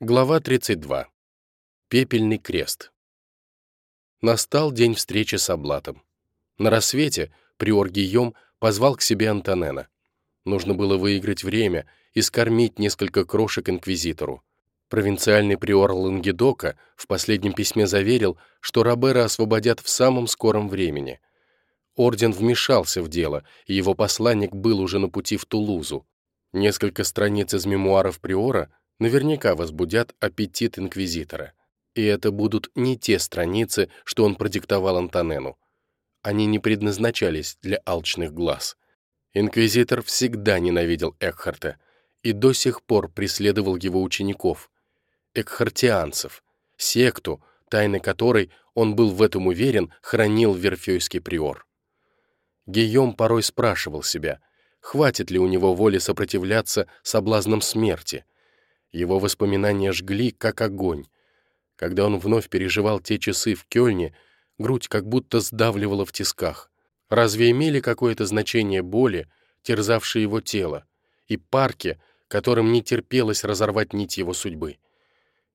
Глава 32. Пепельный крест. Настал день встречи с Аблатом. На рассвете приор Гийом позвал к себе Антонена. Нужно было выиграть время и скормить несколько крошек инквизитору. Провинциальный приор Лангедока в последнем письме заверил, что Робера освободят в самом скором времени. Орден вмешался в дело, и его посланник был уже на пути в Тулузу. Несколько страниц из мемуаров приора — наверняка возбудят аппетит инквизитора. И это будут не те страницы, что он продиктовал Антонену. Они не предназначались для алчных глаз. Инквизитор всегда ненавидел Экхарта и до сих пор преследовал его учеников, экхартианцев, секту, тайны которой, он был в этом уверен, хранил Верфейский приор. Гийом порой спрашивал себя, хватит ли у него воли сопротивляться соблазнам смерти, его воспоминания жгли, как огонь. Когда он вновь переживал те часы в Кёльне, грудь как будто сдавливала в тисках. Разве имели какое-то значение боли, терзавшие его тело, и парки, которым не терпелось разорвать нить его судьбы?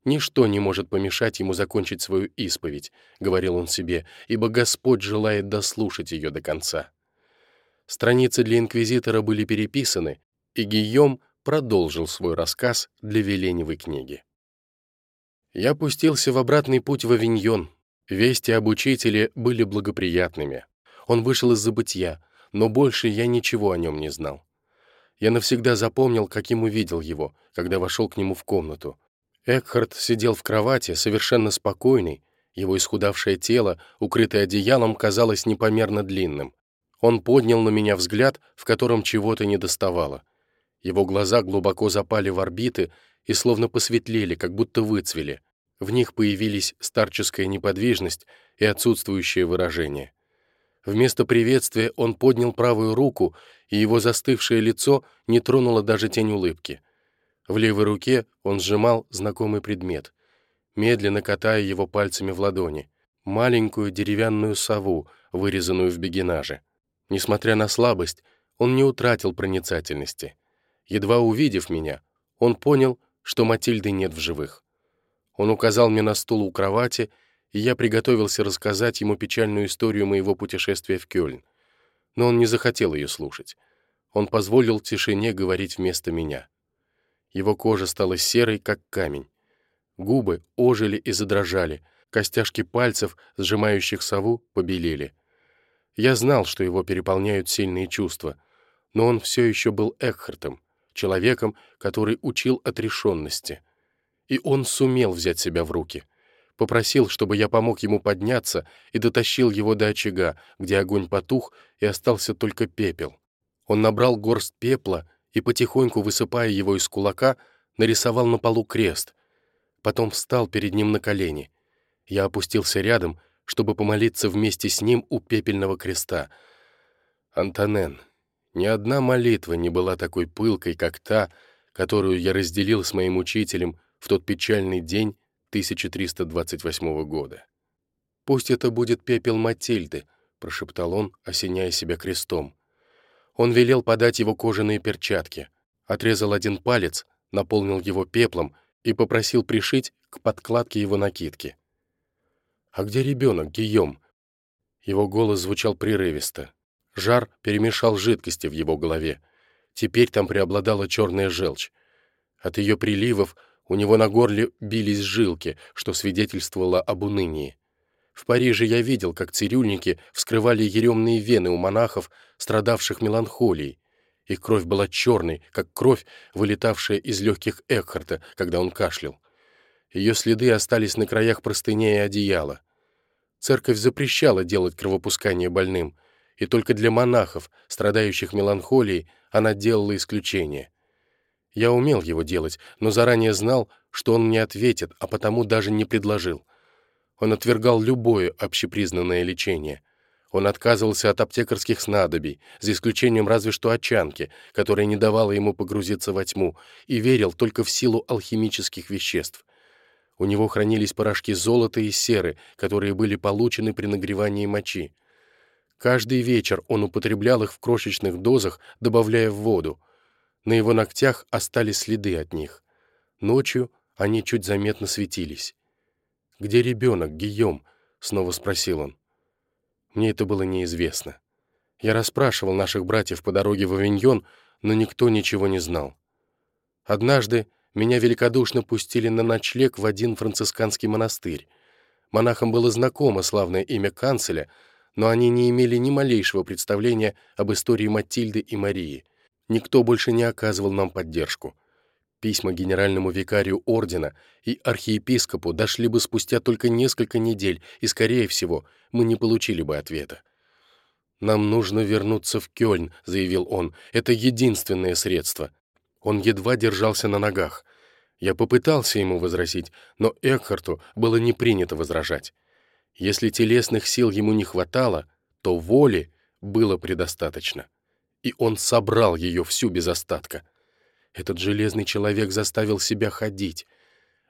«Ничто не может помешать ему закончить свою исповедь», — говорил он себе, «ибо Господь желает дослушать ее до конца». Страницы для инквизитора были переписаны, и Гийом продолжил свой рассказ для Веленевой книги. Я пустился в обратный путь в Авиньон. Вести об учителе были благоприятными. Он вышел из забытья, но больше я ничего о нем не знал. Я навсегда запомнил, каким увидел его, когда вошел к нему в комнату. Экхард сидел в кровати, совершенно спокойный, его исхудавшее тело, укрытое одеялом, казалось непомерно длинным. Он поднял на меня взгляд, в котором чего-то недоставало. Его глаза глубоко запали в орбиты и словно посветлели, как будто выцвели. В них появились старческая неподвижность и отсутствующее выражение. Вместо приветствия он поднял правую руку, и его застывшее лицо не тронуло даже тень улыбки. В левой руке он сжимал знакомый предмет, медленно катая его пальцами в ладони, маленькую деревянную сову, вырезанную в бегенаже. Несмотря на слабость, он не утратил проницательности. Едва увидев меня, он понял, что Матильды нет в живых. Он указал мне на стул у кровати, и я приготовился рассказать ему печальную историю моего путешествия в Кёльн. Но он не захотел ее слушать. Он позволил тишине говорить вместо меня. Его кожа стала серой, как камень. Губы ожили и задрожали, костяшки пальцев, сжимающих сову, побелели. Я знал, что его переполняют сильные чувства, но он все еще был Экхартом, человеком, который учил отрешенности. И он сумел взять себя в руки. Попросил, чтобы я помог ему подняться и дотащил его до очага, где огонь потух и остался только пепел. Он набрал горсть пепла и, потихоньку высыпая его из кулака, нарисовал на полу крест. Потом встал перед ним на колени. Я опустился рядом, чтобы помолиться вместе с ним у пепельного креста. «Антонен, ни одна молитва не была такой пылкой, как та, которую я разделил с моим учителем в тот печальный день 1328 года. «Пусть это будет пепел Матильды», — прошептал он, осеняя себя крестом. Он велел подать его кожаные перчатки, отрезал один палец, наполнил его пеплом и попросил пришить к подкладке его накидки. «А где ребенок, Гийом?» Его голос звучал прерывисто. Жар перемешал жидкости в его голове. Теперь там преобладала черная желчь. От ее приливов у него на горле бились жилки, что свидетельствовало об унынии. В Париже я видел, как цирюльники вскрывали еремные вены у монахов, страдавших меланхолией. Их кровь была черной, как кровь, вылетавшая из легких Экхарта, когда он кашлял. Ее следы остались на краях простыней и одеяла. Церковь запрещала делать кровопускание больным — и только для монахов, страдающих меланхолией, она делала исключение. Я умел его делать, но заранее знал, что он не ответит, а потому даже не предложил. Он отвергал любое общепризнанное лечение. Он отказывался от аптекарских снадобий, за исключением разве что очанки, которая не давала ему погрузиться во тьму, и верил только в силу алхимических веществ. У него хранились порошки золота и серы, которые были получены при нагревании мочи. Каждый вечер он употреблял их в крошечных дозах, добавляя в воду. На его ногтях остались следы от них. Ночью Они чуть заметно светились. «Где ребенок, Гийом?» — снова спросил он. Мне это было неизвестно. Я расспрашивал наших братьев по дороге в Авиньон, но никто ничего не знал. Однажды меня великодушно пустили на ночлег в один францисканский монастырь. Монахам было знакомо славное имя канцеля, но они не имели ни малейшего представления об истории Матильды и Марии. Никто больше не оказывал нам поддержку. Письма генеральному викарию ордена и архиепископу дошли бы спустя только несколько недель, и, скорее всего, мы не получили бы ответа. «Нам нужно вернуться в Кёльн», — заявил он. «Это единственное средство». Он едва держался на ногах. Я попытался ему возразить, но Экхарту было не принято возражать. Если телесных сил ему не хватало, то воли было предостаточно. И он собрал ее всю без остатка. Этот железный человек заставил себя ходить.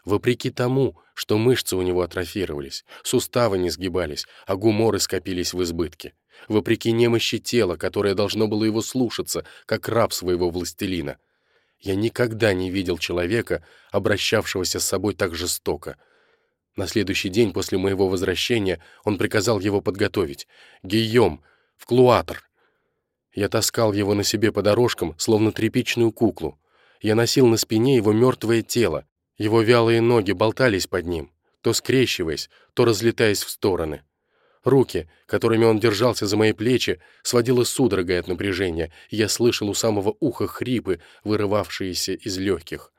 Вопреки тому, что мышцы у него атрофировались, суставы не сгибались, а гуморы скопились в избытке. Вопреки немощи тела, которое должно было его слушаться, как раб своего властелина — я никогда не видел человека, обращавшегося с собой так жестоко. На следующий день после моего возвращения он приказал его подготовить. «Гийом! В клуатр!» Я таскал его на себе по дорожкам, словно тряпичную куклу. Я носил на спине его мертвое тело. Его вялые ноги болтались под ним, то скрещиваясь, то разлетаясь в стороны. Руки, которыми он держался за мои плечи, сводило судорогой от напряжения, и я слышал у самого уха хрипы, вырывавшиеся из легких.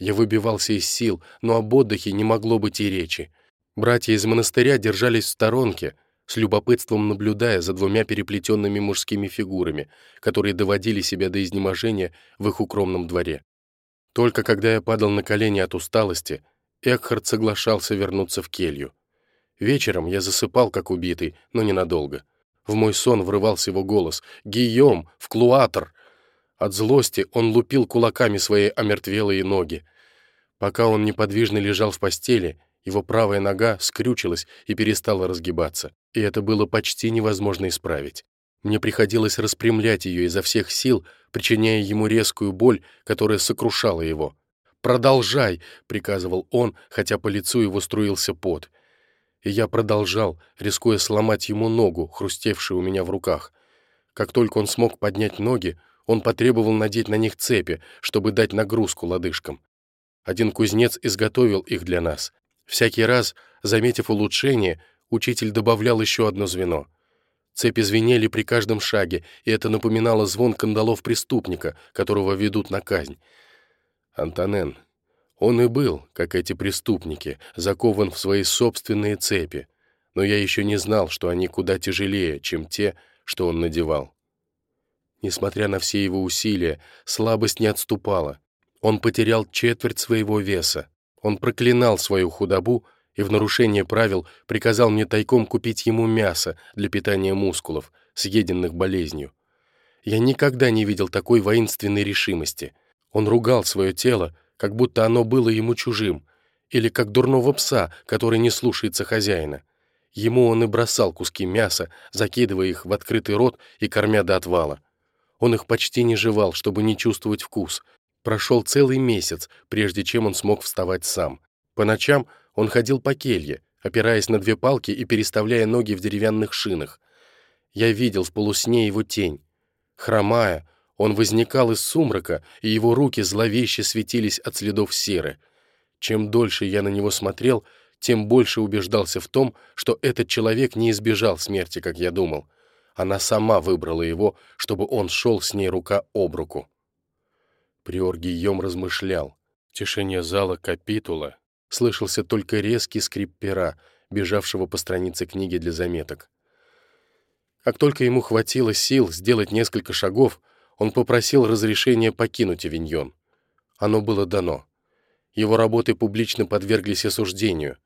Я выбивался из сил, но об отдыхе не могло быть и речи. Братья из монастыря держались в сторонке, с любопытством наблюдая за двумя переплетенными мужскими фигурами, которые доводили себя до изнеможения в их укромном дворе. Только когда я падал на колени от усталости, Экхард соглашался вернуться в келью. Вечером я засыпал, как убитый, но ненадолго. В мой сон врывался его голос «Гийом! В клуатр!» От злости он лупил кулаками свои омертвелые ноги. Пока он неподвижно лежал в постели, его правая нога скрючилась и перестала разгибаться, и это было почти невозможно исправить. Мне приходилось распрямлять ее изо всех сил, причиняя ему резкую боль, которая сокрушала его. «Продолжай!» — приказывал он, хотя по лицу его струился пот и я продолжал, рискуя сломать ему ногу, хрустевшую у меня в руках. Как только он смог поднять ноги, он потребовал надеть на них цепи, чтобы дать нагрузку лодыжкам. Один кузнец изготовил их для нас. Всякий раз, заметив улучшение, учитель добавлял еще одно звено. Цепи звенели при каждом шаге, и это напоминало звон кандалов преступника, которого ведут на казнь. «Антонен, он и был, как эти преступники, закован в свои собственные цепи, но я еще не знал, что они куда тяжелее, чем те, что он надевал. Несмотря на все его усилия, слабость не отступала. Он потерял четверть своего веса. Он проклинал свою худобу и в нарушение правил приказал мне тайком купить ему мясо для питания мускулов, съеденных болезнью. Я никогда не видел такой воинственной решимости. Он ругал свое тело, как будто оно было ему чужим, или как дурного пса, который не слушается хозяина. Ему он и бросал куски мяса, закидывая их в открытый рот и кормя до отвала. Он их почти не жевал, чтобы не чувствовать вкус. Прошел целый месяц, прежде чем он смог вставать сам. По ночам он ходил по келье, опираясь на две палки и переставляя ноги в деревянных шинах. Я видел в полусне его тень. Хромая, он возникал из сумрака, и его руки зловеще светились от следов серы. Чем дольше я на него смотрел, тем больше убеждался в том, что этот человек не избежал смерти, как я думал. Она сама выбрала его, чтобы он шел с ней рука об руку. Приор Гийом размышлял. В тишине зала капитула слышался только резкий скрип пера, бежавшего по странице книги для заметок. Как только ему хватило сил сделать несколько шагов, он попросил разрешения покинуть Авиньон. Оно было дано. Его работы публично подверглись осуждению.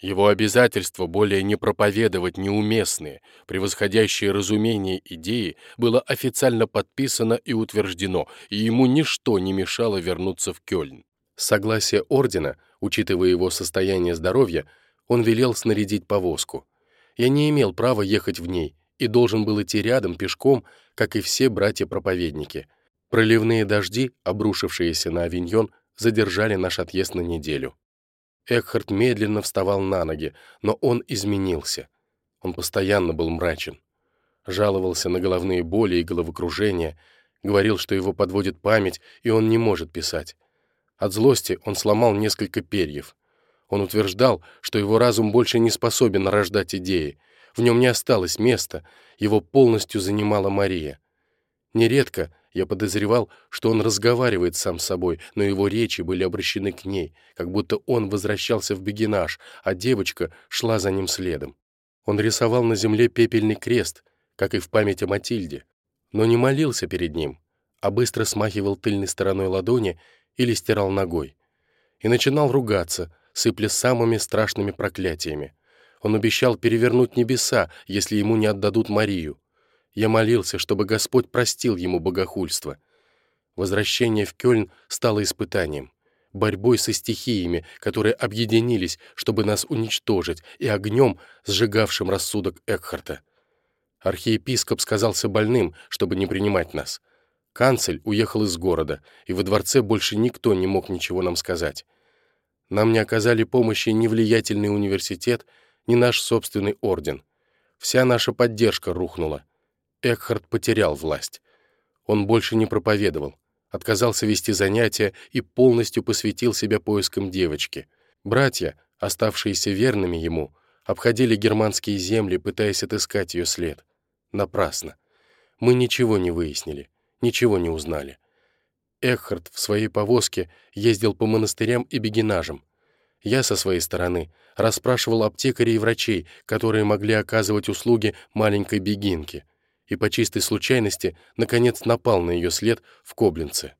Его обязательство более не проповедовать неуместные, превосходящие разумение идеи было официально подписано и утверждено, и ему ничто не мешало вернуться в Кёльн. Согласие ордена, учитывая его состояние здоровья, он велел снарядить повозку. Я не имел права ехать в ней, и должен был идти рядом пешком, как и все братья-проповедники. Проливные дожди, обрушившиеся на авиньон, задержали наш отъезд на неделю. Экхард медленно вставал на ноги, но он изменился. Он постоянно был мрачен. Жаловался на головные боли и головокружение, говорил, что его подводит память, и он не может писать. От злости он сломал несколько перьев. Он утверждал, что его разум больше не способен рождать идеи, в нем не осталось места, его полностью занимала Мария. Нередко я подозревал, что он разговаривает сам с собой, но его речи были обращены к ней, как будто он возвращался в бегинаж, а девочка шла за ним следом. Он рисовал на земле пепельный крест, как и в память о Матильде, но не молился перед ним, а быстро смахивал тыльной стороной ладони или стирал ногой. И начинал ругаться, сыпля самыми страшными проклятиями. Он обещал перевернуть небеса, если ему не отдадут Марию. Я молился, чтобы Господь простил ему богохульство. Возвращение в Кёльн стало испытанием, борьбой со стихиями, которые объединились, чтобы нас уничтожить, и огнем, сжигавшим рассудок Экхарта. Архиепископ сказался больным, чтобы не принимать нас. Канцель уехал из города, и во дворце больше никто не мог ничего нам сказать. Нам не оказали помощи ни влиятельный университет, ни наш собственный орден. Вся наша поддержка рухнула. Экхард потерял власть. Он больше не проповедовал, отказался вести занятия и полностью посвятил себя поискам девочки. Братья, оставшиеся верными ему, обходили германские земли, пытаясь отыскать ее след. Напрасно. Мы ничего не выяснили, ничего не узнали. Экхард в своей повозке ездил по монастырям и бегинажам. Я, со своей стороны, расспрашивал аптекарей и врачей, которые могли оказывать услуги маленькой бегинке, и по чистой случайности, наконец, напал на ее след в Коблинце.